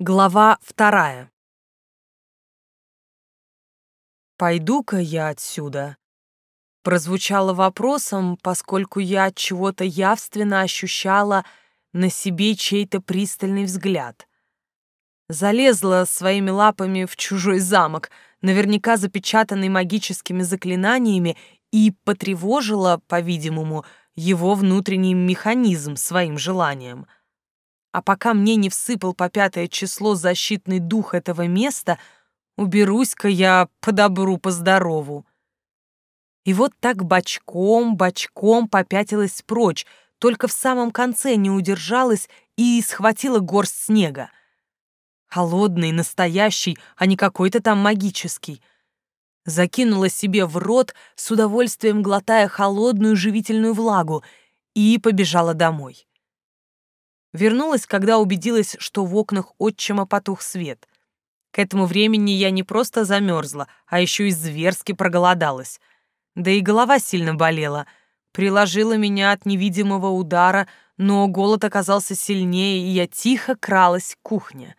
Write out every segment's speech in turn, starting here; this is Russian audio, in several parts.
Глава вторая. «Пойду-ка я отсюда», прозвучало вопросом, поскольку я от чего-то явственно ощущала на себе чей-то пристальный взгляд. Залезла своими лапами в чужой замок, наверняка запечатанный магическими заклинаниями, и потревожила, по-видимому, его внутренний механизм своим желанием — а пока мне не всыпал по пятое число защитный дух этого места, уберусь-ка я по добру, по здорову. И вот так бочком, бочком попятилась прочь, только в самом конце не удержалась и схватила горсть снега. Холодный, настоящий, а не какой-то там магический. Закинула себе в рот, с удовольствием глотая холодную живительную влагу, и побежала домой. Вернулась, когда убедилась, что в окнах отчима потух свет. К этому времени я не просто замерзла, а еще и зверски проголодалась. Да и голова сильно болела. Приложила меня от невидимого удара, но голод оказался сильнее, и я тихо кралась к кухне.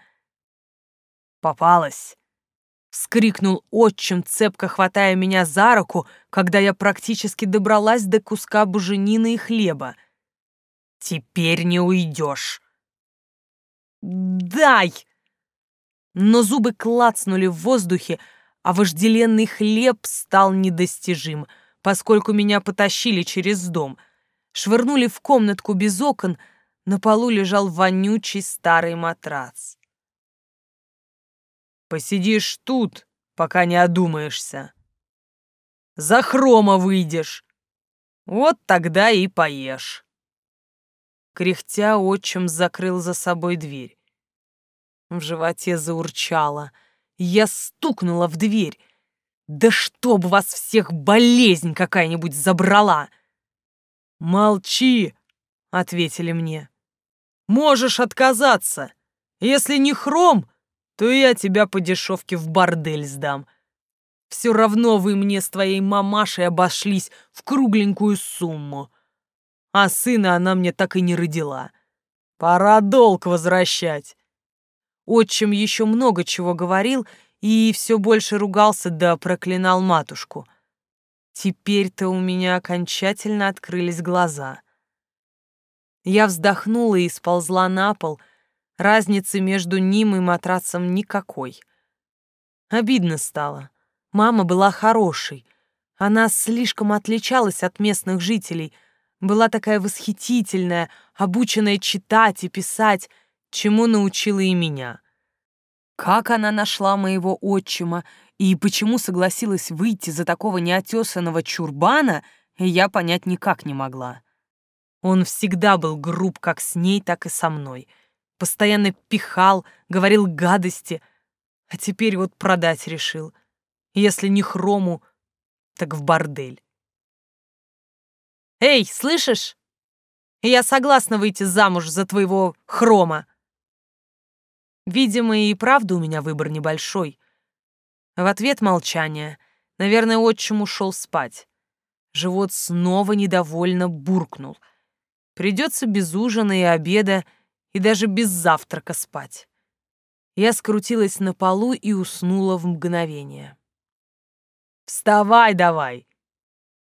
«Попалась!» — вскрикнул отчим, цепко хватая меня за руку, когда я практически добралась до куска буженины и хлеба — Теперь не уйдешь. Дай! Но зубы клацнули в воздухе, а вожделенный хлеб стал недостижим, поскольку меня потащили через дом. Швырнули в комнатку без окон, на полу лежал вонючий старый матрац. «Посидишь тут, пока не одумаешься. За хрома выйдешь. Вот тогда и поешь». Кряхтя, отчим закрыл за собой дверь. В животе заурчало. Я стукнула в дверь. «Да чтоб вас всех болезнь какая-нибудь забрала!» «Молчи!» — ответили мне. «Можешь отказаться. Если не хром, то я тебя по дешевке в бордель сдам. Все равно вы мне с твоей мамашей обошлись в кругленькую сумму а сына она мне так и не родила. Пора долг возвращать. Отчим еще много чего говорил и все больше ругался да проклинал матушку. Теперь-то у меня окончательно открылись глаза. Я вздохнула и сползла на пол. Разницы между ним и матрацем никакой. Обидно стало. Мама была хорошей. Она слишком отличалась от местных жителей — была такая восхитительная, обученная читать и писать, чему научила и меня. Как она нашла моего отчима и почему согласилась выйти за такого неотесанного чурбана, я понять никак не могла. Он всегда был груб как с ней, так и со мной. Постоянно пихал, говорил гадости, а теперь вот продать решил. Если не хрому, так в бордель. «Эй, слышишь? Я согласна выйти замуж за твоего хрома». Видимо, и правда у меня выбор небольшой. В ответ молчание. Наверное, отчим ушел спать. Живот снова недовольно буркнул. Придется без ужина и обеда, и даже без завтрака спать. Я скрутилась на полу и уснула в мгновение. «Вставай давай!»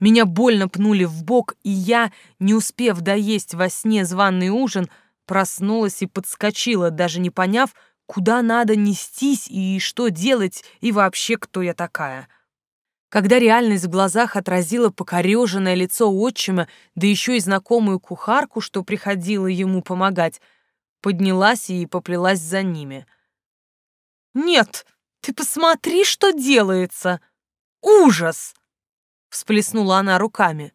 Меня больно пнули в бок, и я, не успев доесть во сне званый ужин, проснулась и подскочила, даже не поняв, куда надо нестись и что делать, и вообще кто я такая. Когда реальность в глазах отразила покореженное лицо отчима, да еще и знакомую кухарку, что приходила ему помогать, поднялась и поплелась за ними. «Нет, ты посмотри, что делается! Ужас!» Всплеснула она руками.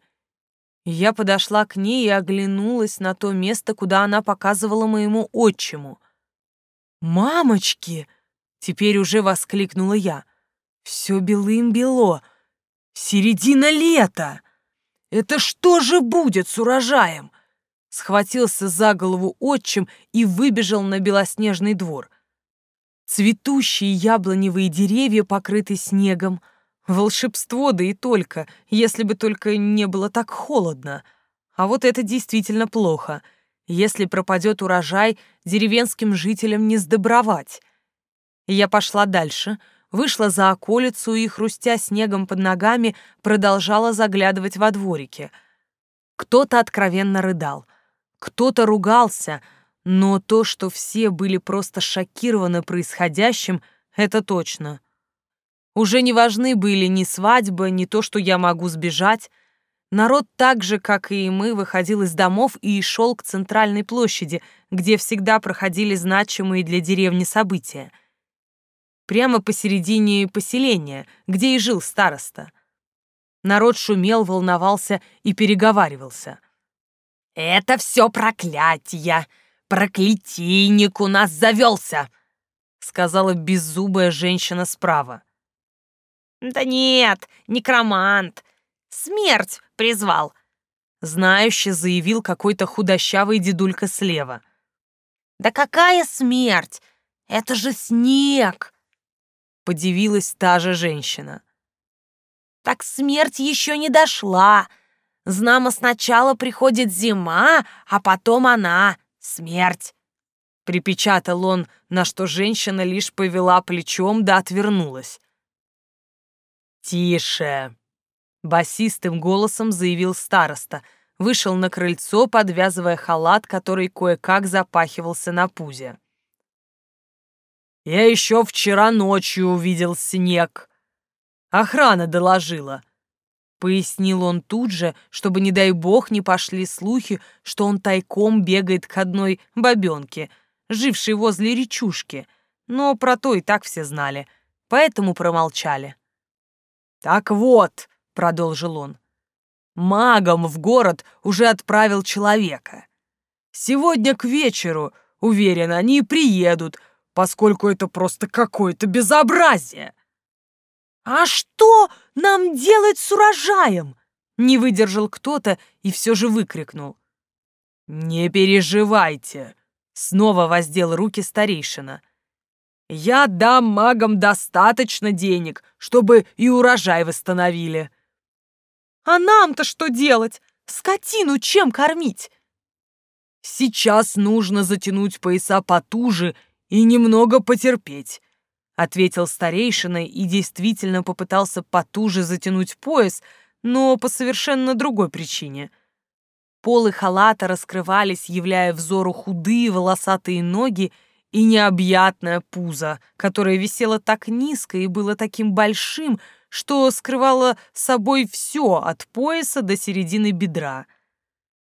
Я подошла к ней и оглянулась на то место, куда она показывала моему отчиму. «Мамочки!» — теперь уже воскликнула я. «Все белым-бело! Середина лета! Это что же будет с урожаем?» Схватился за голову отчим и выбежал на белоснежный двор. Цветущие яблоневые деревья покрыты снегом — Волшебство, да и только, если бы только не было так холодно. А вот это действительно плохо. Если пропадет урожай, деревенским жителям не сдобровать. Я пошла дальше, вышла за околицу и, хрустя снегом под ногами, продолжала заглядывать во дворики. Кто-то откровенно рыдал, кто-то ругался, но то, что все были просто шокированы происходящим, это точно. Уже не важны были ни свадьба, ни то, что я могу сбежать. Народ так же, как и мы, выходил из домов и шел к центральной площади, где всегда проходили значимые для деревни события. Прямо посередине поселения, где и жил староста. Народ шумел, волновался и переговаривался. «Это все проклятие! Проклятийник у нас завелся!» сказала беззубая женщина справа. «Да нет, некромант. Смерть призвал», — знающе заявил какой-то худощавый дедулька слева. «Да какая смерть? Это же снег!» — подивилась та же женщина. «Так смерть еще не дошла. Знамо сначала приходит зима, а потом она, смерть». Припечатал он, на что женщина лишь повела плечом да отвернулась. «Тише!» Басистым голосом заявил староста, вышел на крыльцо, подвязывая халат, который кое-как запахивался на пузе. «Я еще вчера ночью увидел снег. Охрана доложила». Пояснил он тут же, чтобы, не дай бог, не пошли слухи, что он тайком бегает к одной бабенке, жившей возле речушки, но про то и так все знали, поэтому промолчали. «Так вот», — продолжил он, — «магом в город уже отправил человека. Сегодня к вечеру, уверен, они приедут, поскольку это просто какое-то безобразие». «А что нам делать с урожаем?» Не выдержал кто-то и все же выкрикнул. «Не переживайте!» Снова воздел руки старейшина. Я дам магам достаточно денег, чтобы и урожай восстановили. А нам-то что делать? Скотину чем кормить? Сейчас нужно затянуть пояса потуже и немного потерпеть, ответил старейшина и действительно попытался потуже затянуть пояс, но по совершенно другой причине. Полы халата раскрывались, являя взору худые волосатые ноги и необъятное пузо, которое висело так низко и было таким большим, что скрывало собой все от пояса до середины бедра.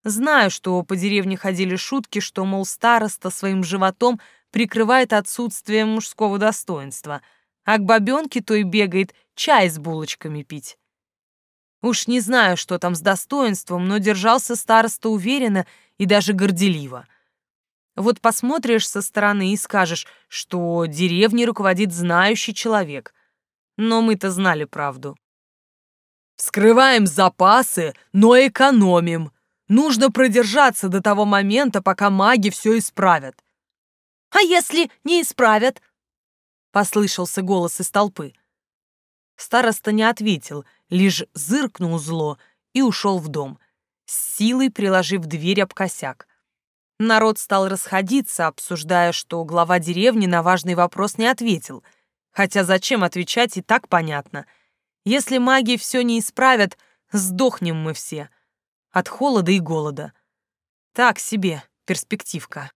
Знаю, что по деревне ходили шутки, что, мол, староста своим животом прикрывает отсутствие мужского достоинства, а к бабенке то и бегает чай с булочками пить. Уж не знаю, что там с достоинством, но держался староста уверенно и даже горделиво. Вот посмотришь со стороны и скажешь, что деревней руководит знающий человек. Но мы-то знали правду. Вскрываем запасы, но экономим. Нужно продержаться до того момента, пока маги все исправят. А если не исправят? Послышался голос из толпы. Староста не ответил, лишь зыркнул зло и ушел в дом, с силой приложив дверь об косяк. Народ стал расходиться, обсуждая, что глава деревни на важный вопрос не ответил. Хотя зачем отвечать, и так понятно. Если маги все не исправят, сдохнем мы все. От холода и голода. Так себе перспективка.